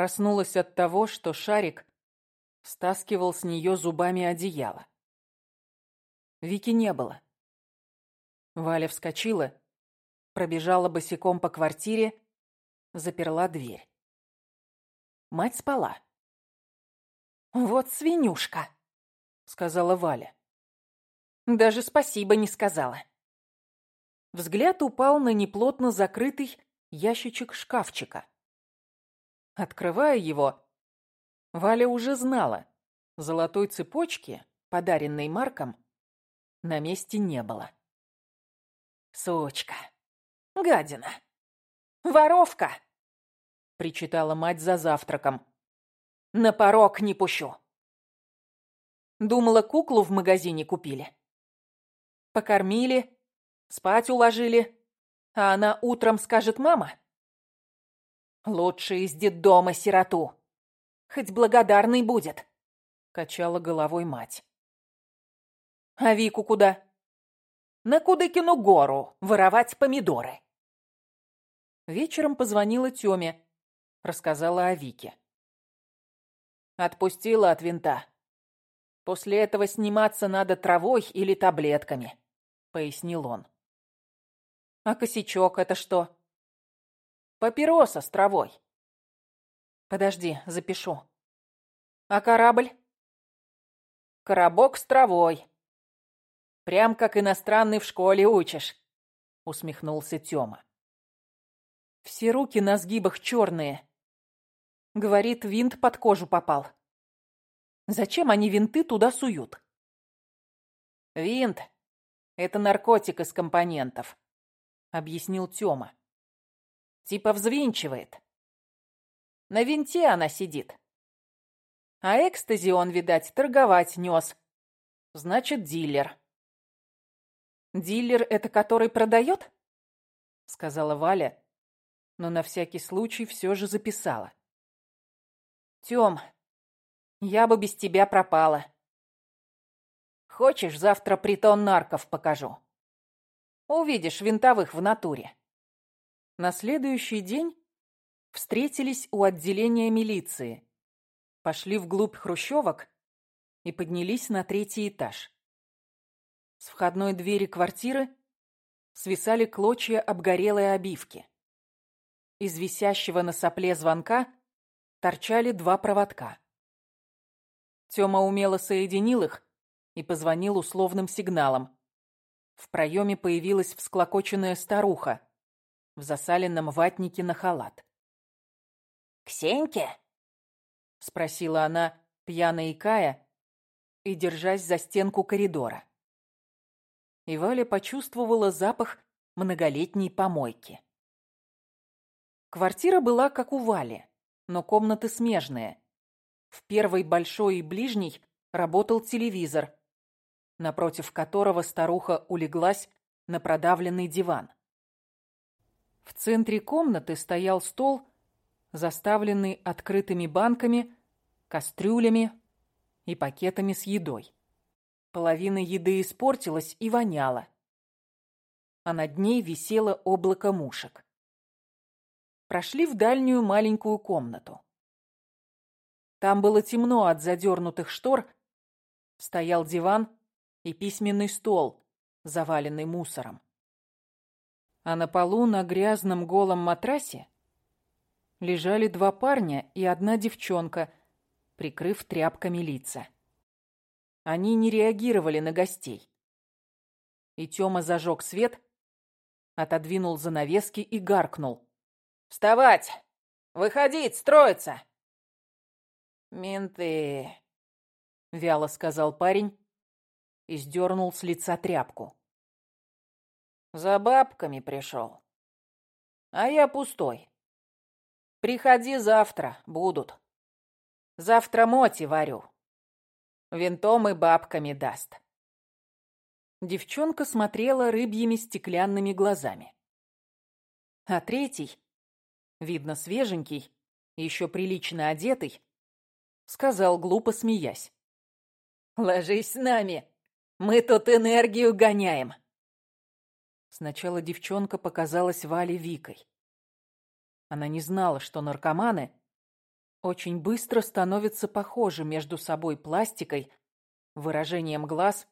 Проснулась от того, что шарик стаскивал с нее зубами одеяло. Вики не было. Валя вскочила, пробежала босиком по квартире, заперла дверь. Мать спала. «Вот свинюшка», — сказала Валя. Даже спасибо не сказала. Взгляд упал на неплотно закрытый ящичек шкафчика. Открывая его, Валя уже знала, золотой цепочки, подаренной Марком, на месте не было. «Сучка! Гадина! Воровка!» — причитала мать за завтраком. «На порог не пущу!» Думала, куклу в магазине купили. Покормили, спать уложили, а она утром скажет «мама». «Лучше из детдома сироту. Хоть благодарный будет», — качала головой мать. «А Вику куда?» «На Кудыкину гору воровать помидоры». Вечером позвонила Тёме, рассказала о Вике. Отпустила от винта. После этого сниматься надо травой или таблетками. — пояснил он. «А косячок это что?» «Папироса с травой». «Подожди, запишу». «А корабль?» «Коробок с травой». «Прям как иностранный в школе учишь», — усмехнулся Тёма. «Все руки на сгибах черные. Говорит, винт под кожу попал. Зачем они винты туда суют?» «Винт это наркотик из компонентов», — объяснил Тёма. «Типа взвинчивает. На винте она сидит. А экстази он, видать, торговать нёс. Значит, дилер». «Дилер — это который продает?» — сказала Валя, но на всякий случай все же записала. «Тём, я бы без тебя пропала. Хочешь, завтра притон нарков покажу? Увидишь винтовых в натуре. На следующий день встретились у отделения милиции, пошли вглубь хрущевок и поднялись на третий этаж. С входной двери квартиры свисали клочья обгорелой обивки. Из висящего на сопле звонка торчали два проводка. Тёма умело соединил их и позвонил условным сигналом. В проеме появилась всклокоченная старуха в засаленном ватнике на халат. «Ксеньке?» — спросила она, пьяно икая и держась за стенку коридора. И Валя почувствовала запах многолетней помойки. Квартира была как у Вали, но комнаты смежные. В первой большой и ближней работал телевизор, напротив которого старуха улеглась на продавленный диван. В центре комнаты стоял стол, заставленный открытыми банками, кастрюлями и пакетами с едой. Половина еды испортилась и воняла, а над ней висело облако мушек. Прошли в дальнюю маленькую комнату. Там было темно от задернутых штор, стоял диван, и письменный стол, заваленный мусором. А на полу на грязном голом матрасе лежали два парня и одна девчонка, прикрыв тряпками лица. Они не реагировали на гостей. И Тёма зажег свет, отодвинул занавески и гаркнул. «Вставать! Выходить, строиться!» «Менты!» — вяло сказал парень и сдернул с лица тряпку. «За бабками пришел. А я пустой. Приходи завтра, будут. Завтра моти варю. Винтом и бабками даст». Девчонка смотрела рыбьими стеклянными глазами. А третий, видно свеженький, еще прилично одетый, сказал, глупо смеясь. «Ложись с нами, мы тут энергию гоняем. Сначала девчонка показалась Вале Викой. Она не знала, что наркоманы очень быстро становятся похожи между собой пластикой, выражением глаз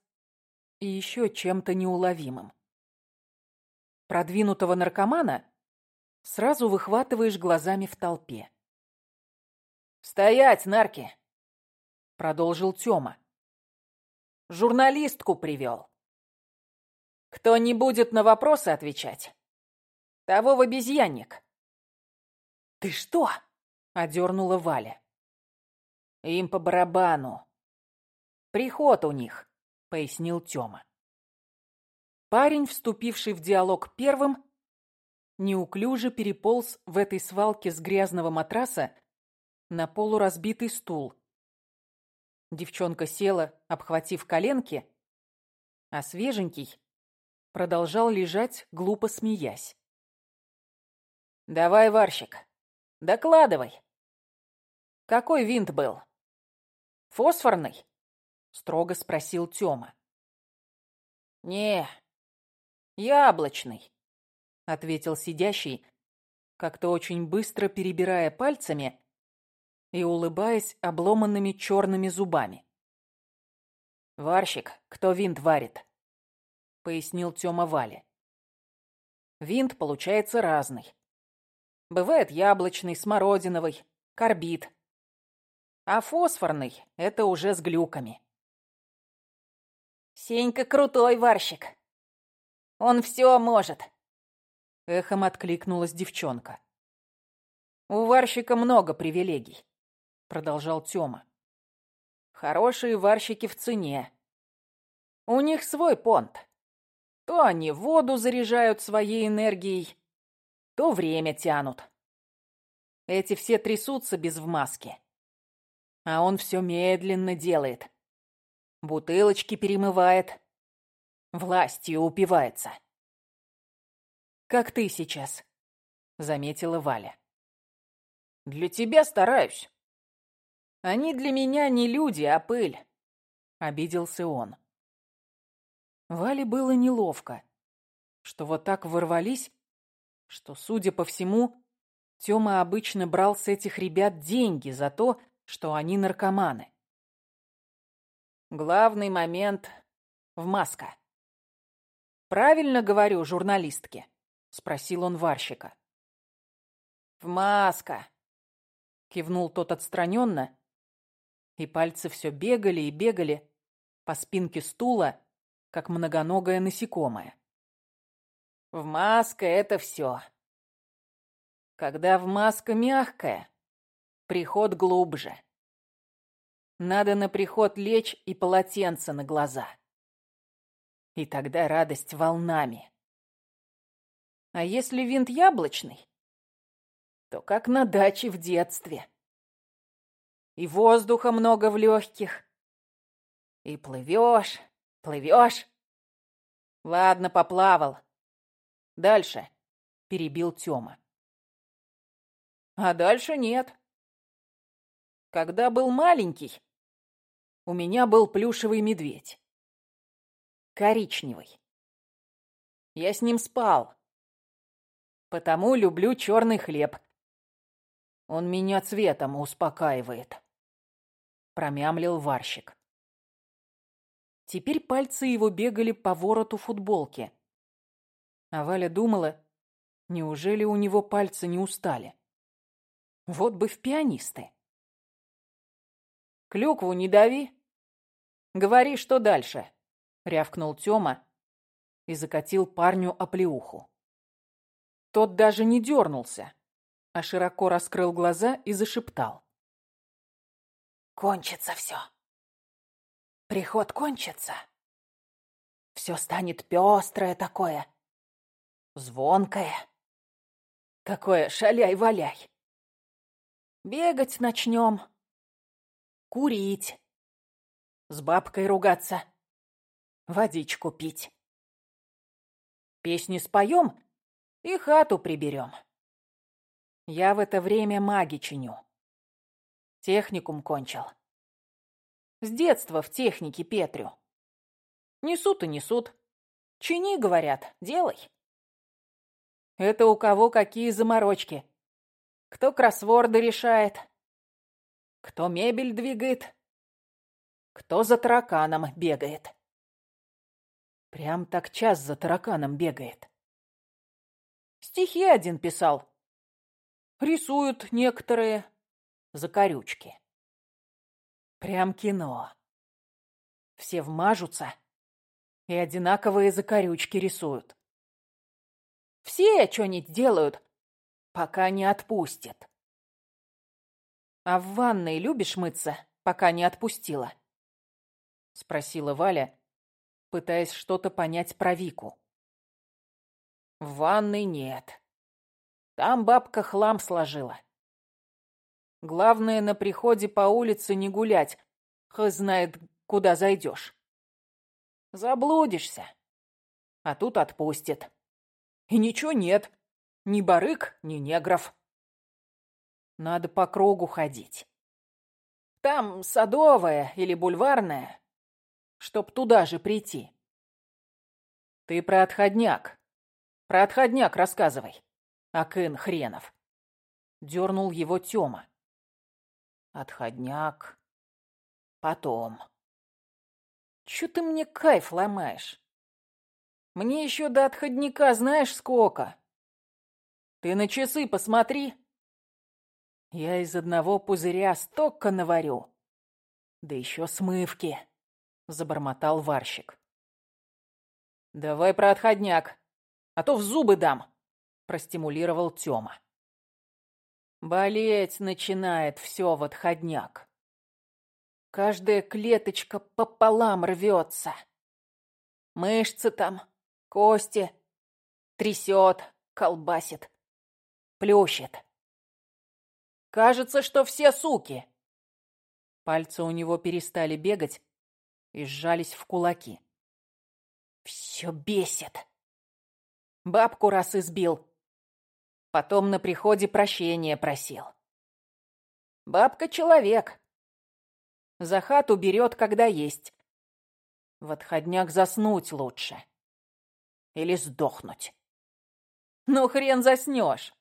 и еще чем-то неуловимым. Продвинутого наркомана сразу выхватываешь глазами в толпе. «Стоять, нарки!» — продолжил Тёма. «Журналистку привел. Кто не будет на вопросы отвечать, того в обезьянник». «Ты что?» — одернула Валя. «Им по барабану. Приход у них», — пояснил Тёма. Парень, вступивший в диалог первым, неуклюже переполз в этой свалке с грязного матраса на полуразбитый стул. Девчонка села, обхватив коленки, а свеженький продолжал лежать, глупо смеясь. «Давай, варщик, докладывай. Какой винт был? Фосфорный?» — строго спросил Тёма. «Не, яблочный», — ответил сидящий, как-то очень быстро перебирая пальцами и улыбаясь обломанными черными зубами. «Варщик, кто винт варит?» — пояснил Тёма Вале. «Винт получается разный. Бывает яблочный, смородиновый, карбид. А фосфорный — это уже с глюками». «Сенька крутой варщик. Он все может!» Эхом откликнулась девчонка. «У варщика много привилегий», — продолжал Тёма. «Хорошие варщики в цене. У них свой понт. То они воду заряжают своей энергией, то время тянут. Эти все трясутся без вмазки. А он все медленно делает. Бутылочки перемывает, властью упивается. «Как ты сейчас», — заметила Валя. «Для тебя стараюсь. Они для меня не люди, а пыль», — обиделся он. Вале было неловко, что вот так ворвались, что, судя по всему, Тёма обычно брал с этих ребят деньги за то, что они наркоманы. Главный момент в маска. «Правильно говорю журналистке?» — спросил он варщика. «В маска!» — кивнул тот отстраненно, и пальцы все бегали и бегали по спинке стула, как многоногое насекомое. «В маска это все. Когда в маска мягкая, приход глубже. Надо на приход лечь и полотенце на глаза». И тогда радость волнами. А если винт яблочный, то как на даче в детстве. И воздуха много в легких. И плывешь, плывешь. Ладно, поплавал. Дальше, перебил Тёма. А дальше нет. Когда был маленький, у меня был плюшевый медведь коричневый. Я с ним спал. Потому люблю черный хлеб. Он меня цветом успокаивает. Промямлил варщик. Теперь пальцы его бегали по вороту футболки. А Валя думала, неужели у него пальцы не устали? Вот бы в пианисты. Клюкву не дави. Говори, что дальше рявкнул Тёма и закатил парню оплеуху. Тот даже не дернулся, а широко раскрыл глаза и зашептал. «Кончится все. Приход кончится. Все станет пестрое такое, звонкое. Такое шаляй-валяй. Бегать начнем, курить, с бабкой ругаться» водичку пить. Песни споем и хату приберем. Я в это время маги чиню. Техникум кончил. С детства в технике Петрю. Несут и несут. Чини, говорят, делай. Это у кого какие заморочки. Кто кроссворды решает, Кто мебель двигает, кто за тараканом бегает. Прям так час за тараканом бегает. Стихи один писал. Рисуют некоторые закорючки. Прям кино. Все вмажутся и одинаковые закорючки рисуют. Все что-нибудь делают, пока не отпустят. А в ванной любишь мыться, пока не отпустила? Спросила Валя, пытаясь что-то понять про Вику. В ванной нет. Там бабка хлам сложила. Главное, на приходе по улице не гулять, хоть знает, куда зайдешь. Заблудишься, а тут отпустит. И ничего нет, ни барык, ни негров. Надо по кругу ходить. Там садовая или бульварная, чтоб туда же прийти. Ты про отходняк. Про отходняк рассказывай. Акын хренов. Дернул его Тёма. Отходняк. Потом. Чё ты мне кайф ломаешь? Мне еще до отходника знаешь сколько? Ты на часы посмотри. Я из одного пузыря столько наварю. Да еще смывки, забормотал варщик. Давай про отходняк, а то в зубы дам, простимулировал Тёма. Болеть начинает все в отходняк. Каждая клеточка пополам рвется. Мышцы там, кости. Трясет, колбасит, плющит. Кажется, что все суки. Пальцы у него перестали бегать и сжались в кулаки. Все бесит. Бабку раз избил, Потом на приходе прощения просил. Бабка человек. За хату берет, когда есть. В отходняк заснуть лучше. Или сдохнуть. Ну, хрен заснешь.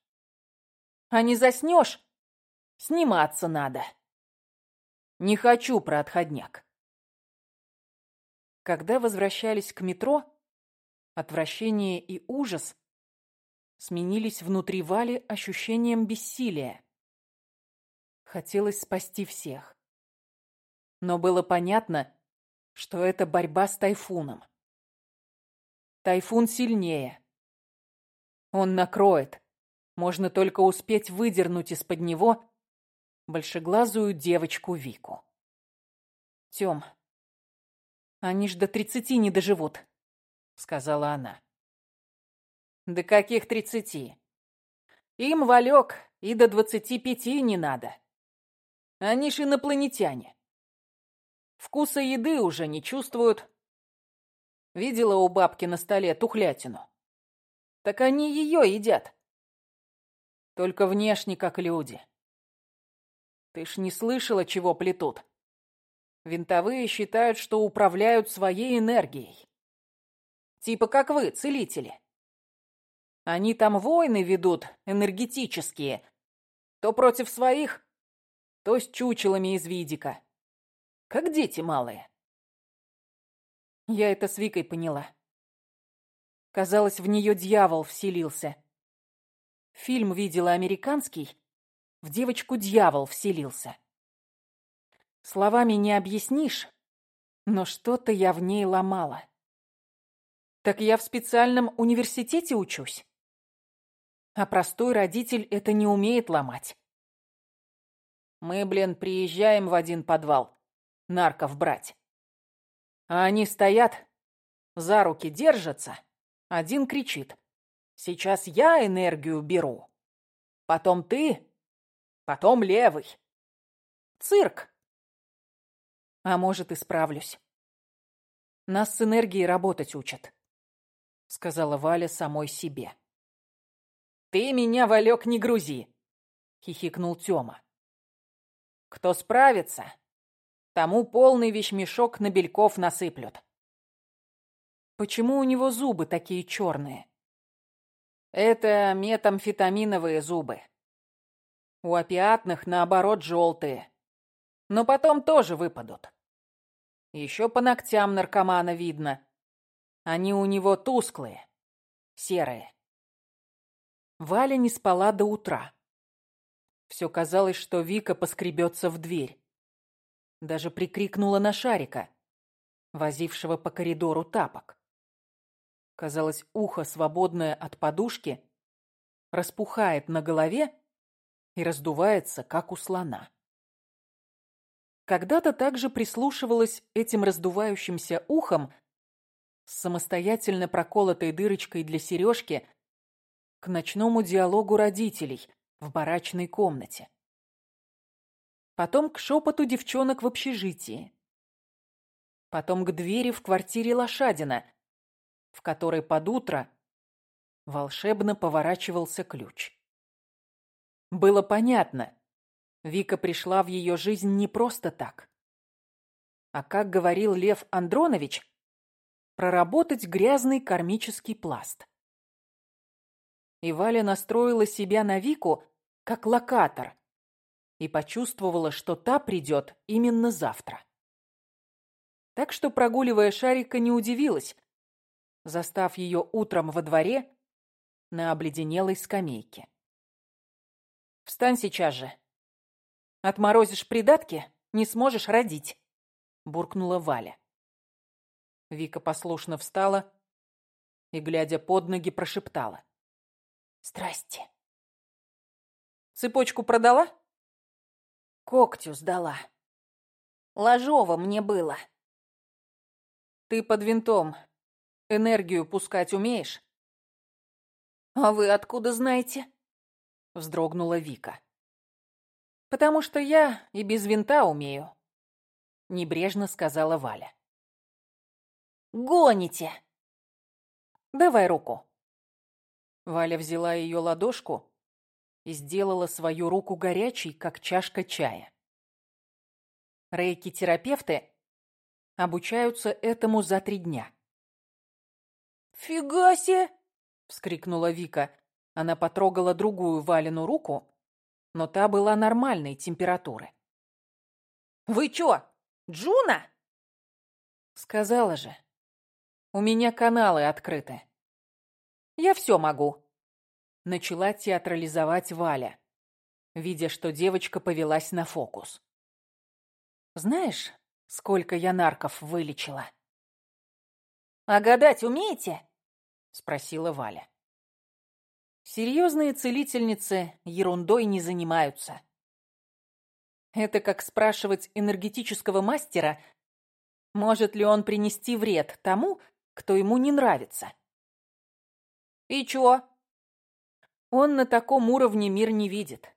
А не заснешь, сниматься надо. Не хочу про отходняк. Когда возвращались к метро, отвращение и ужас сменились внутри Вали ощущением бессилия. Хотелось спасти всех. Но было понятно, что это борьба с тайфуном. Тайфун сильнее. Он накроет. Можно только успеть выдернуть из-под него большеглазую девочку Вику. Тём, они ж до тридцати не доживут, сказала она. До каких тридцати? Им, Валек, и до двадцати пяти не надо. Они ж инопланетяне. Вкуса еды уже не чувствуют. Видела у бабки на столе тухлятину. Так они ее едят. Только внешне, как люди. Ты ж не слышала, чего плетут. Винтовые считают, что управляют своей энергией. Типа как вы, целители. Они там войны ведут, энергетические. То против своих, то с чучелами из видика. Как дети малые. Я это с Викой поняла. Казалось, в нее дьявол вселился. Фильм видела американский, в девочку дьявол вселился. Словами не объяснишь, но что-то я в ней ломала. Так я в специальном университете учусь? А простой родитель это не умеет ломать. Мы, блин, приезжаем в один подвал. Нарков брать. А они стоят, за руки держатся. Один кричит. Сейчас я энергию беру. Потом ты, потом левый. Цирк. А может, исправлюсь. Нас с энергией работать учат, сказала Валя самой себе. «Ты меня, Валек, не грузи!» — хихикнул Тёма. «Кто справится, тому полный вещмешок на бельков насыплют». «Почему у него зубы такие черные?» «Это метамфетаминовые зубы. У опиатных, наоборот, желтые. Но потом тоже выпадут. Еще по ногтям наркомана видно. Они у него тусклые, серые. Валя не спала до утра. Все казалось, что Вика поскребется в дверь. Даже прикрикнула на Шарика, возившего по коридору тапок. Казалось, ухо, свободное от подушки, распухает на голове и раздувается, как у слона. Когда-то также прислушивалась этим раздувающимся ухом с самостоятельно проколотой дырочкой для сережки к ночному диалогу родителей в барачной комнате. Потом к шепоту девчонок в общежитии. Потом к двери в квартире Лошадина, в которой под утро волшебно поворачивался ключ. Было понятно, Вика пришла в ее жизнь не просто так. А как говорил Лев Андронович, проработать грязный кармический пласт. И Валя настроила себя на Вику как локатор и почувствовала, что та придет именно завтра. Так что, прогуливая шарика, не удивилась, застав ее утром во дворе на обледенелой скамейке. «Встань сейчас же. Отморозишь придатки, не сможешь родить», — буркнула Валя. Вика послушно встала и, глядя под ноги, прошептала. «Здрасте». «Цепочку продала?» «Когтю сдала. Ложово мне было». «Ты под винтом энергию пускать умеешь?» «А вы откуда знаете?» — вздрогнула Вика. «Потому что я и без винта умею», — небрежно сказала Валя. «Гоните!» «Давай руку». Валя взяла ее ладошку и сделала свою руку горячей, как чашка чая. Рейки-терапевты обучаются этому за три дня. «Фига себе!» — вскрикнула Вика. Она потрогала другую Валину руку, но та была нормальной температуры. «Вы чё, Джуна?» «Сказала же. У меня каналы открыты. Я все могу». Начала театрализовать Валя, видя, что девочка повелась на фокус. «Знаешь, сколько я нарков вылечила?» «А гадать умеете?» — спросила Валя. Серьезные целительницы ерундой не занимаются. Это как спрашивать энергетического мастера, может ли он принести вред тому, кто ему не нравится. И чё? Он на таком уровне мир не видит.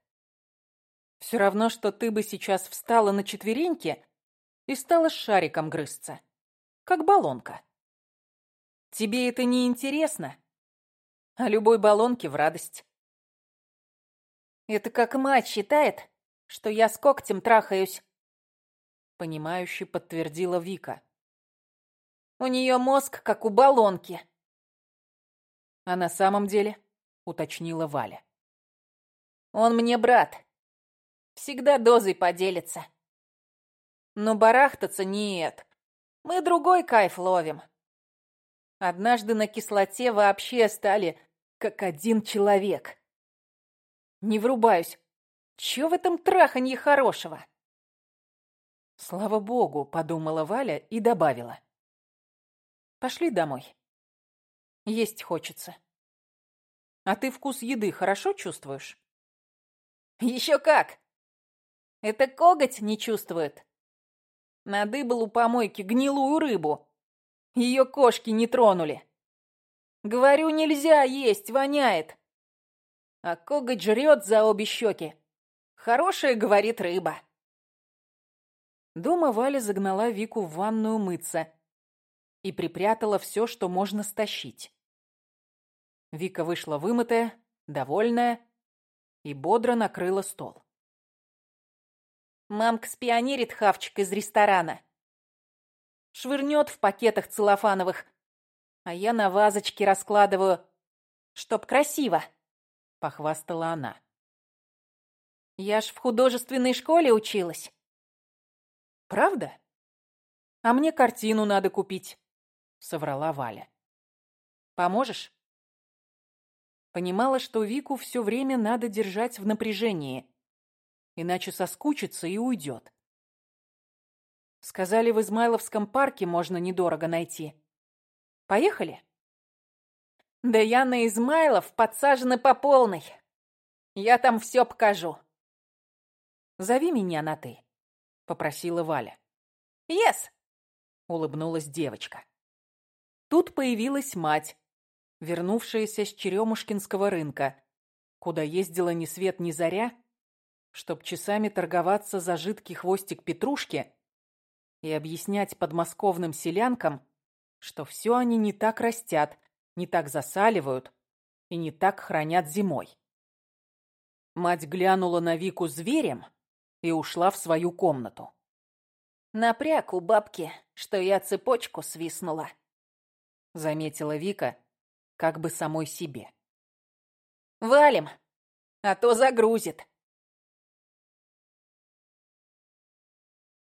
Все равно, что ты бы сейчас встала на четвереньки и стала с шариком грызться, как баллонка. Тебе это не интересно? А любой баллонке в радость. Это как мать считает, что я с когтем трахаюсь. Понимающе подтвердила Вика. У нее мозг, как у баллонки. А на самом деле, уточнила Валя. Он мне брат. Всегда дозой поделится. Но барахтаться нет. Мы другой кайф ловим. Однажды на кислоте вообще стали как один человек. Не врубаюсь. Чё в этом траханье хорошего? Слава богу, подумала Валя и добавила. Пошли домой. Есть хочется. А ты вкус еды хорошо чувствуешь? Еще как! Это коготь не чувствует. Надыбал у помойки гнилую рыбу. Ее кошки не тронули. Говорю, нельзя есть, воняет. А коготь жрет за обе щеки. Хорошая, говорит, рыба. Дома Валя загнала Вику в ванную мыться и припрятала все, что можно стащить. Вика вышла вымытая, довольная и бодро накрыла стол. Мамка спионерит хавчик из ресторана. Швырнет в пакетах целлофановых, а я на вазочке раскладываю, чтоб красиво, — похвастала она. Я ж в художественной школе училась. Правда? А мне картину надо купить, соврала Валя. Поможешь? Понимала, что Вику все время надо держать в напряжении, иначе соскучится и уйдет. Сказали, в Измайловском парке можно недорого найти. Поехали? Да я на Измайлов подсажена по полной. Я там все покажу. Зови меня на «ты», — попросила Валя. «Ес!» — улыбнулась девочка. Тут появилась мать, вернувшаяся с Черемушкинского рынка, куда ездила ни свет ни заря, чтоб часами торговаться за жидкий хвостик петрушки и объяснять подмосковным селянкам, что все они не так растят, не так засаливают и не так хранят зимой. Мать глянула на Вику зверем и ушла в свою комнату. «Напряг у бабки, что я цепочку свистнула», — заметила Вика, как бы самой себе. «Валим, а то загрузит».